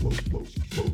Whoa, whoa, whoa.